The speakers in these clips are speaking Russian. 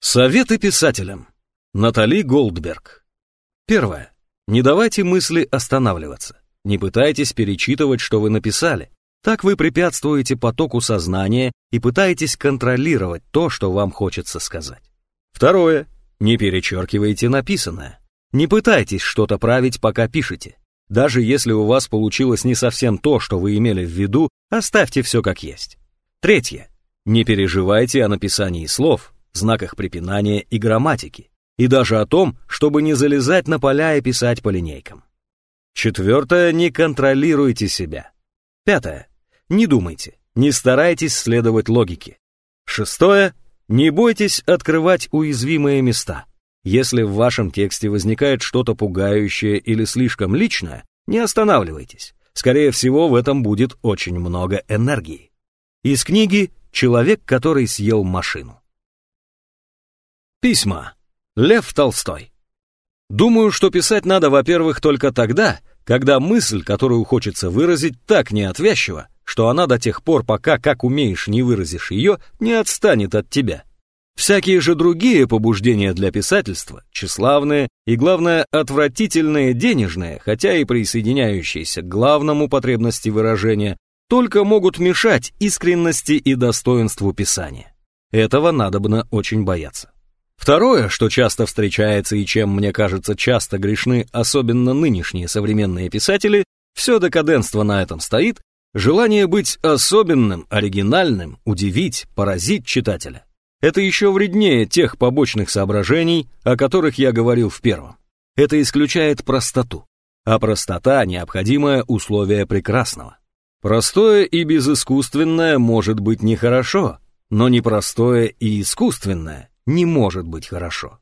Советы писателям. Натали Голдберг. Первое. Не давайте мысли останавливаться. Не пытайтесь перечитывать, что вы написали. Так вы препятствуете потоку сознания и пытаетесь контролировать то, что вам хочется сказать. Второе. Не перечеркивайте написанное. Не пытайтесь что-то править, пока пишете. Даже если у вас получилось не совсем то, что вы имели в виду, оставьте все как есть. Третье. Не переживайте о написании слов, знаках препинания и грамматики, и даже о том, чтобы не залезать на поля и писать по линейкам. Четвертое. Не контролируйте себя. Пятое. Не думайте, не старайтесь следовать логике. Шестое. Не бойтесь открывать уязвимые места. Если в вашем тексте возникает что-то пугающее или слишком личное, не останавливайтесь. Скорее всего, в этом будет очень много энергии. Из книги «Человек, который съел машину». Письма. Лев Толстой. Думаю, что писать надо, во-первых, только тогда, когда мысль, которую хочется выразить, так неотвязчива, что она до тех пор, пока как умеешь не выразишь ее, не отстанет от тебя. Всякие же другие побуждения для писательства, тщеславные и, главное, отвратительные денежные, хотя и присоединяющиеся к главному потребности выражения, только могут мешать искренности и достоинству писания. Этого надобно очень бояться. Второе, что часто встречается и чем, мне кажется, часто грешны особенно нынешние современные писатели, все декаденство на этом стоит, желание быть особенным, оригинальным, удивить, поразить читателя. Это еще вреднее тех побочных соображений, о которых я говорил в первом. Это исключает простоту. А простота – необходимое условие прекрасного. Простое и безыскусственное может быть нехорошо, но непростое и искусственное не может быть хорошо.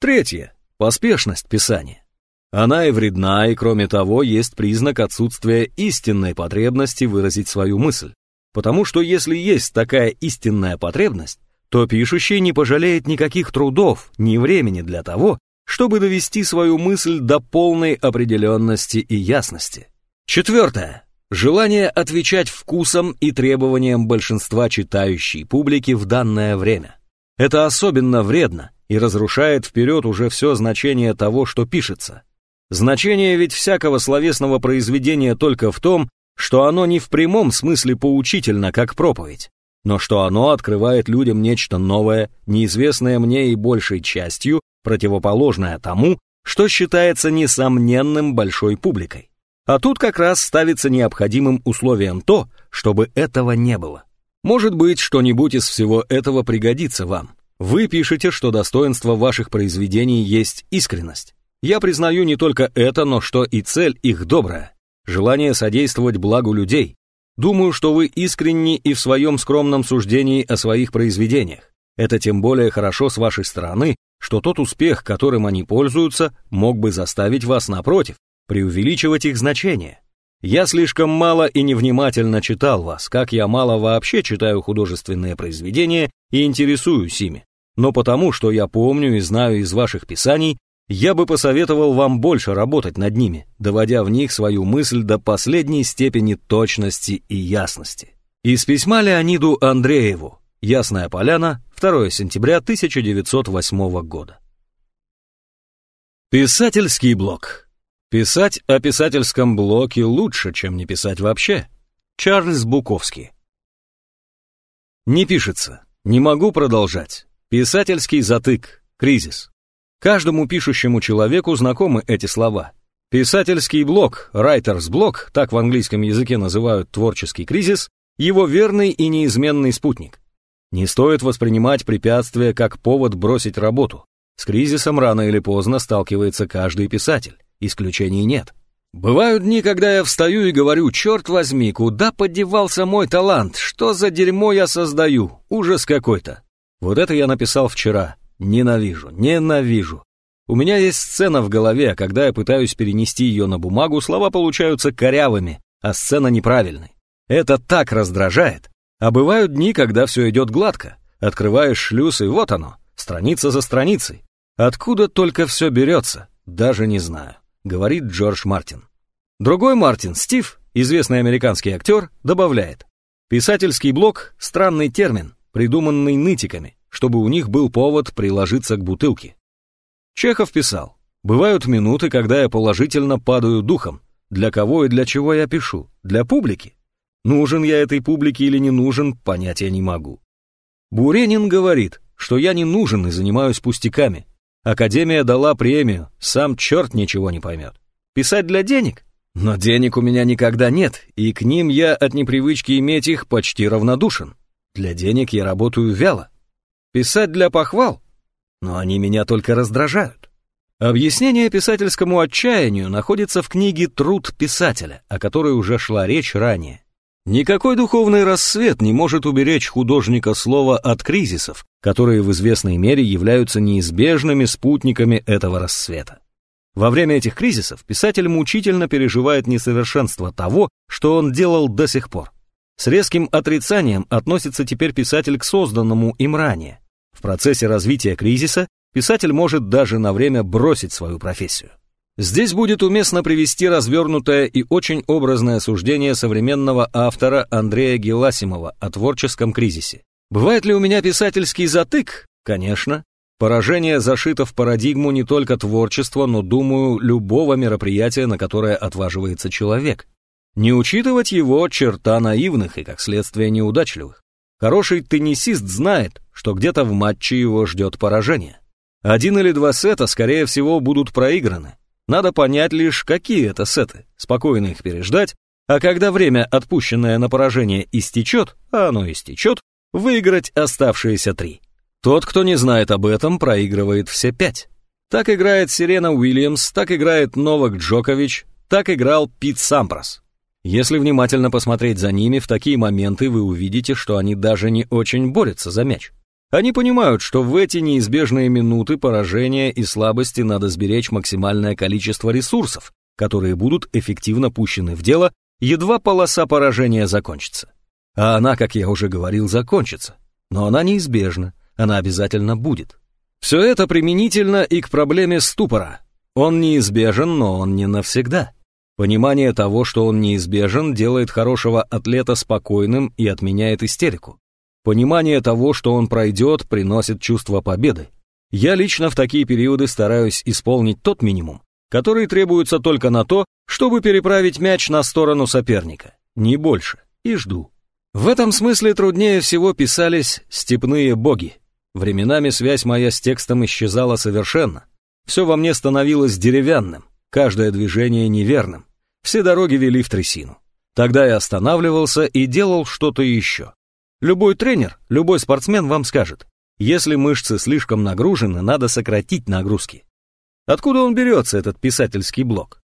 Третье. Поспешность писания. Она и вредна, и кроме того, есть признак отсутствия истинной потребности выразить свою мысль. Потому что если есть такая истинная потребность, то пишущий не пожалеет никаких трудов, ни времени для того, чтобы довести свою мысль до полной определенности и ясности. Четвертое. Желание отвечать вкусом и требованиям большинства читающей публики в данное время. Это особенно вредно и разрушает вперед уже все значение того, что пишется. Значение ведь всякого словесного произведения только в том, что оно не в прямом смысле поучительно, как проповедь, но что оно открывает людям нечто новое, неизвестное мне и большей частью, противоположное тому, что считается несомненным большой публикой. А тут как раз ставится необходимым условием то, чтобы этого не было. Может быть, что-нибудь из всего этого пригодится вам. Вы пишете, что достоинство ваших произведений есть искренность. Я признаю не только это, но что и цель их добрая. Желание содействовать благу людей. Думаю, что вы искренни и в своем скромном суждении о своих произведениях. Это тем более хорошо с вашей стороны, что тот успех, которым они пользуются, мог бы заставить вас, напротив, преувеличивать их значение. Я слишком мало и невнимательно читал вас, как я мало вообще читаю художественные произведения и интересуюсь ими. Но потому, что я помню и знаю из ваших писаний, я бы посоветовал вам больше работать над ними, доводя в них свою мысль до последней степени точности и ясности. Из письма Леониду Андрееву «Ясная поляна», 2 сентября 1908 года. Писательский блог Писать о писательском блоке лучше, чем не писать вообще. Чарльз Буковский. Не пишется. Не могу продолжать. Писательский затык. Кризис. Каждому пишущему человеку знакомы эти слова. Писательский блок, writer's блок, так в английском языке называют творческий кризис, его верный и неизменный спутник. Не стоит воспринимать препятствия как повод бросить работу. С кризисом рано или поздно сталкивается каждый писатель исключений нет. Бывают дни, когда я встаю и говорю, черт возьми, куда подевался мой талант, что за дерьмо я создаю, ужас какой-то. Вот это я написал вчера, ненавижу, ненавижу. У меня есть сцена в голове, а когда я пытаюсь перенести ее на бумагу, слова получаются корявыми, а сцена неправильной. Это так раздражает. А бывают дни, когда все идет гладко. Открываешь шлюз, и вот оно, страница за страницей. Откуда только все берется, даже не знаю говорит Джордж Мартин. Другой Мартин, Стив, известный американский актер, добавляет, писательский блок – странный термин, придуманный нытиками, чтобы у них был повод приложиться к бутылке. Чехов писал, «Бывают минуты, когда я положительно падаю духом. Для кого и для чего я пишу? Для публики? Нужен я этой публике или не нужен, понять я не могу». Буренин говорит, что я не нужен и занимаюсь пустяками. Академия дала премию, сам черт ничего не поймет. Писать для денег? Но денег у меня никогда нет, и к ним я от непривычки иметь их почти равнодушен. Для денег я работаю вяло. Писать для похвал? Но они меня только раздражают. Объяснение писательскому отчаянию находится в книге «Труд писателя», о которой уже шла речь ранее. Никакой духовный рассвет не может уберечь художника слова от кризисов, которые в известной мере являются неизбежными спутниками этого рассвета. Во время этих кризисов писатель мучительно переживает несовершенство того, что он делал до сих пор. С резким отрицанием относится теперь писатель к созданному им ранее. В процессе развития кризиса писатель может даже на время бросить свою профессию. Здесь будет уместно привести развернутое и очень образное суждение современного автора Андрея Геласимова о творческом кризисе. Бывает ли у меня писательский затык? Конечно. Поражение зашито в парадигму не только творчества, но, думаю, любого мероприятия, на которое отваживается человек. Не учитывать его черта наивных и, как следствие, неудачливых. Хороший теннисист знает, что где-то в матче его ждет поражение. Один или два сета, скорее всего, будут проиграны. Надо понять лишь, какие это сеты, спокойно их переждать, а когда время, отпущенное на поражение, истечет, а оно истечет, выиграть оставшиеся три. Тот, кто не знает об этом, проигрывает все пять. Так играет Сирена Уильямс, так играет Новак Джокович, так играл Пит Сампрос. Если внимательно посмотреть за ними, в такие моменты вы увидите, что они даже не очень борются за мяч. Они понимают, что в эти неизбежные минуты поражения и слабости надо сберечь максимальное количество ресурсов, которые будут эффективно пущены в дело, едва полоса поражения закончится. А она, как я уже говорил, закончится. Но она неизбежна, она обязательно будет. Все это применительно и к проблеме ступора. Он неизбежен, но он не навсегда. Понимание того, что он неизбежен, делает хорошего атлета спокойным и отменяет истерику. Понимание того, что он пройдет, приносит чувство победы. Я лично в такие периоды стараюсь исполнить тот минимум, который требуется только на то, чтобы переправить мяч на сторону соперника, не больше, и жду. В этом смысле труднее всего писались «степные боги». Временами связь моя с текстом исчезала совершенно. Все во мне становилось деревянным, каждое движение неверным. Все дороги вели в трясину. Тогда я останавливался и делал что-то еще. Любой тренер, любой спортсмен вам скажет, если мышцы слишком нагружены, надо сократить нагрузки. Откуда он берется, этот писательский блок?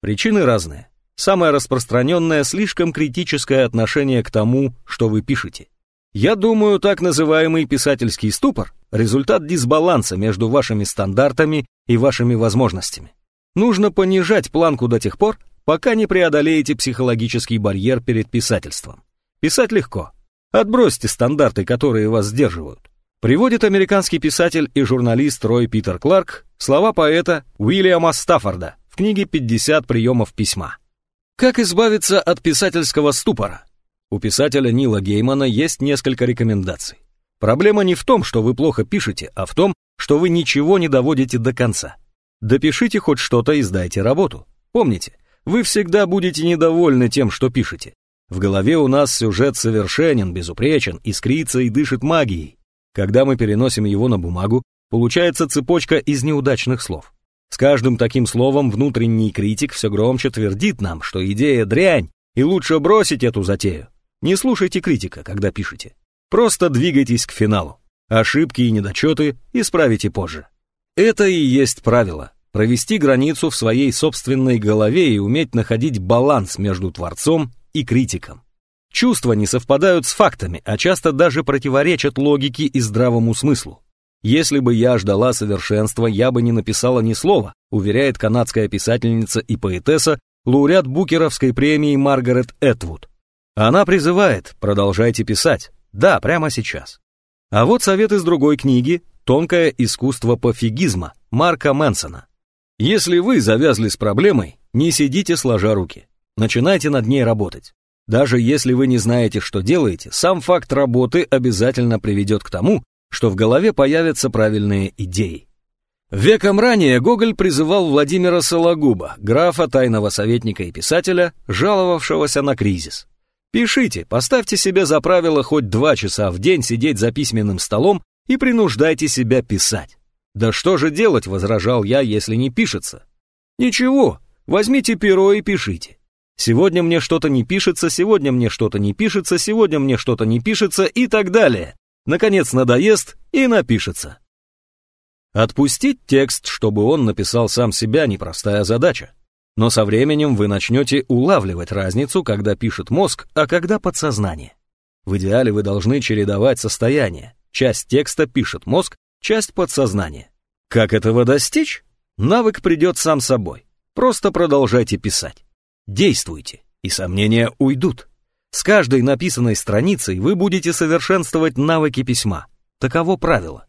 Причины разные. Самое распространенное – слишком критическое отношение к тому, что вы пишете. Я думаю, так называемый писательский ступор – результат дисбаланса между вашими стандартами и вашими возможностями. Нужно понижать планку до тех пор, пока не преодолеете психологический барьер перед писательством. Писать легко. Отбросьте стандарты, которые вас сдерживают. Приводит американский писатель и журналист Рой Питер Кларк слова поэта Уильяма Стаффорда в книге «50 приемов письма». Как избавиться от писательского ступора? У писателя Нила Геймана есть несколько рекомендаций. Проблема не в том, что вы плохо пишете, а в том, что вы ничего не доводите до конца. Допишите хоть что-то и сдайте работу. Помните, вы всегда будете недовольны тем, что пишете. В голове у нас сюжет совершенен, безупречен, искрится и дышит магией. Когда мы переносим его на бумагу, получается цепочка из неудачных слов. С каждым таким словом внутренний критик все громче твердит нам, что идея дрянь, и лучше бросить эту затею. Не слушайте критика, когда пишете. Просто двигайтесь к финалу. Ошибки и недочеты исправите позже. Это и есть правило. Провести границу в своей собственной голове и уметь находить баланс между творцом и критиком. Чувства не совпадают с фактами, а часто даже противоречат логике и здравому смыслу. «Если бы я ждала совершенства, я бы не написала ни слова», уверяет канадская писательница и поэтесса, лауреат Букеровской премии Маргарет Этвуд. Она призывает «продолжайте писать». Да, прямо сейчас. А вот совет из другой книги «Тонкое искусство пофигизма» Марка Мэнсона. Если вы завязли с проблемой, не сидите сложа руки. Начинайте над ней работать. Даже если вы не знаете, что делаете, сам факт работы обязательно приведет к тому, что в голове появятся правильные идеи. Веком ранее Гоголь призывал Владимира Сологуба, графа, тайного советника и писателя, жаловавшегося на кризис. Пишите, поставьте себе за правило хоть два часа в день сидеть за письменным столом и принуждайте себя писать. «Да что же делать?» — возражал я, если не пишется. «Ничего, возьмите перо и пишите. Сегодня мне что-то не пишется, сегодня мне что-то не пишется, сегодня мне что-то не пишется и так далее. Наконец надоест и напишется. Отпустить текст, чтобы он написал сам себя, непростая задача. Но со временем вы начнете улавливать разницу, когда пишет мозг, а когда подсознание. В идеале вы должны чередовать состояния. Часть текста пишет мозг, часть подсознания. Как этого достичь? Навык придет сам собой. Просто продолжайте писать. Действуйте, и сомнения уйдут. С каждой написанной страницей вы будете совершенствовать навыки письма. Таково правило.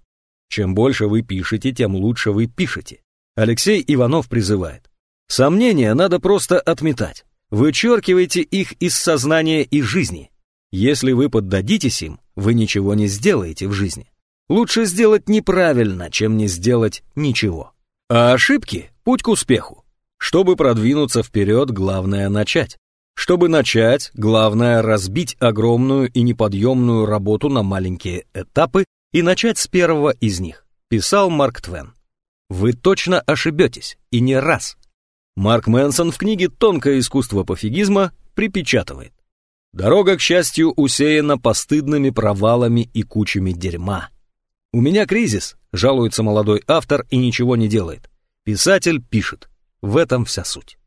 Чем больше вы пишете, тем лучше вы пишете. Алексей Иванов призывает. Сомнения надо просто отметать. Вычеркивайте их из сознания и жизни. Если вы поддадитесь им, вы ничего не сделаете в жизни. Лучше сделать неправильно, чем не сделать ничего. А ошибки – путь к успеху. Чтобы продвинуться вперед, главное начать. Чтобы начать, главное разбить огромную и неподъемную работу на маленькие этапы и начать с первого из них, писал Марк Твен. Вы точно ошибетесь, и не раз. Марк Мэнсон в книге «Тонкое искусство пофигизма» припечатывает. Дорога, к счастью, усеяна постыдными провалами и кучами дерьма. «У меня кризис», — жалуется молодой автор и ничего не делает. Писатель пишет. В этом вся суть.